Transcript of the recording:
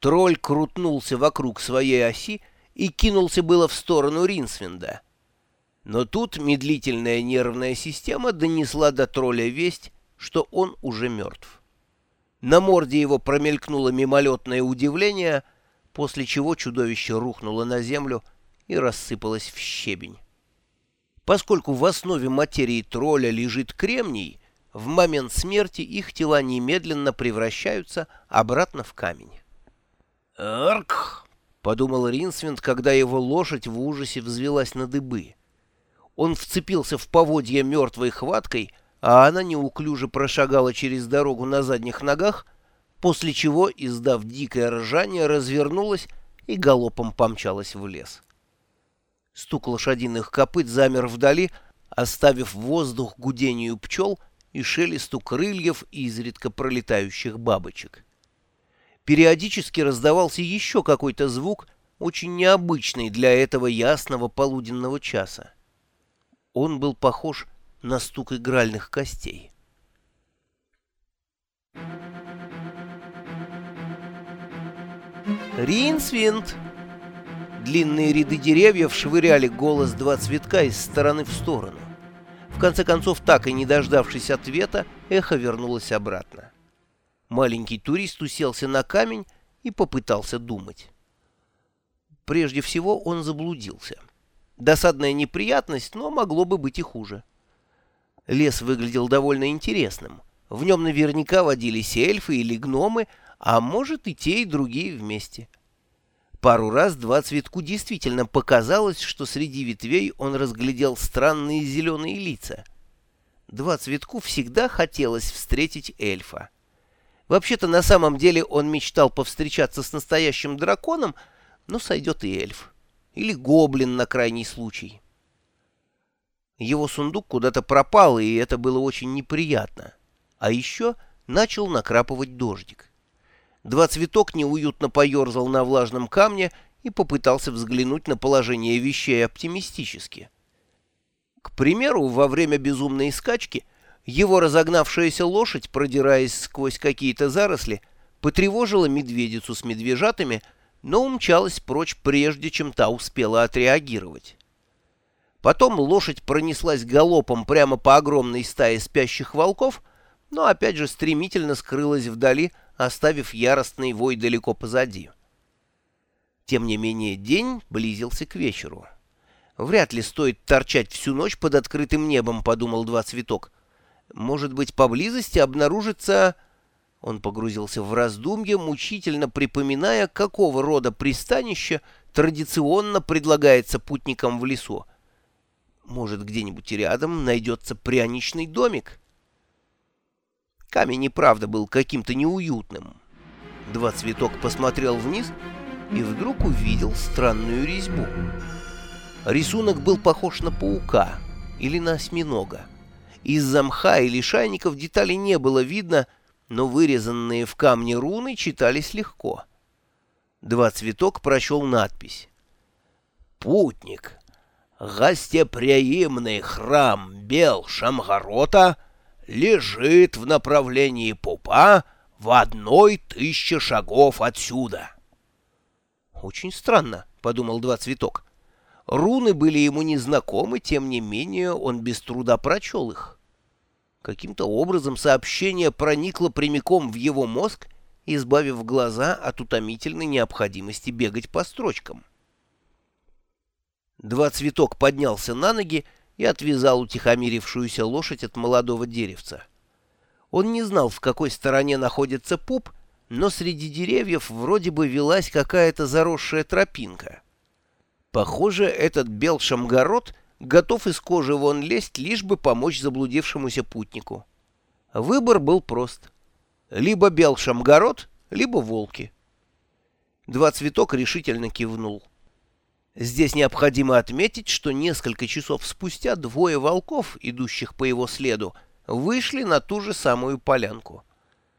Тролль крутнулся вокруг своей оси и кинулся было в сторону Ринсвинда. Но тут медлительная нервная система донесла до тролля весть, что он уже мертв. На морде его промелькнуло мимолетное удивление, после чего чудовище рухнуло на землю и рассыпалось в щебень. Поскольку в основе материи тролля лежит кремний, в момент смерти их тела немедленно превращаются обратно в камень. «Арк!» — подумал Ринсвинд, когда его лошадь в ужасе взвелась на дыбы. Он вцепился в поводья мертвой хваткой, а она неуклюже прошагала через дорогу на задних ногах, после чего, издав дикое ржание, развернулась и галопом помчалась в лес. Стук лошадиных копыт замер вдали, оставив воздух гудению пчел и шелесту крыльев изредка пролетающих бабочек. Периодически раздавался еще какой-то звук, очень необычный для этого ясного полуденного часа. Он был похож на стук игральных костей. Ринсвинд! Длинные ряды деревьев швыряли голос два цветка из стороны в сторону. В конце концов, так и не дождавшись ответа, эхо вернулось обратно. Маленький турист уселся на камень и попытался думать. Прежде всего он заблудился. Досадная неприятность, но могло бы быть и хуже. Лес выглядел довольно интересным. В нем наверняка водились эльфы или гномы, а может и те, и другие вместе. Пару раз два цветку действительно показалось, что среди ветвей он разглядел странные зеленые лица. Два цветку всегда хотелось встретить эльфа. Вообще-то на самом деле он мечтал повстречаться с настоящим драконом, но сойдет и эльф. Или гоблин на крайний случай. Его сундук куда-то пропал, и это было очень неприятно. А еще начал накрапывать дождик. Два цветок неуютно поерзал на влажном камне и попытался взглянуть на положение вещей оптимистически. К примеру, во время безумной скачки его разогнавшаяся лошадь, продираясь сквозь какие-то заросли, потревожила медведицу с медвежатами, но умчалась прочь, прежде чем та успела отреагировать. Потом лошадь пронеслась галопом прямо по огромной стае спящих волков, но опять же стремительно скрылась вдали, оставив яростный вой далеко позади. Тем не менее день близился к вечеру. «Вряд ли стоит торчать всю ночь под открытым небом», — подумал два цветок. Может быть, поблизости обнаружится... Он погрузился в раздумье, мучительно припоминая, какого рода пристанище традиционно предлагается путникам в лесу. Может, где-нибудь рядом найдется пряничный домик? Камень и правда был каким-то неуютным. Два цветок посмотрел вниз и вдруг увидел странную резьбу. Рисунок был похож на паука или на осьминога. Из-за мха и лишайников деталей не было видно, но вырезанные в камне руны читались легко. Два цветок прочел надпись. «Путник, гостеприимный храм Бел Шамгарота лежит в направлении Пупа в одной тысяче шагов отсюда». «Очень странно», — подумал Два Цветок. Руны были ему незнакомы, тем не менее он без труда прочел их. Каким-то образом сообщение проникло прямиком в его мозг, избавив глаза от утомительной необходимости бегать по строчкам. Два цветок поднялся на ноги и отвязал утихомирившуюся лошадь от молодого деревца. Он не знал, в какой стороне находится пуп, но среди деревьев вроде бы велась какая-то заросшая тропинка. Похоже, этот Белшамгород готов из кожи вон лезть, лишь бы помочь заблудившемуся путнику. Выбор был прост. Либо Белшамгород, либо волки. Два цветок решительно кивнул. Здесь необходимо отметить, что несколько часов спустя двое волков, идущих по его следу, вышли на ту же самую полянку.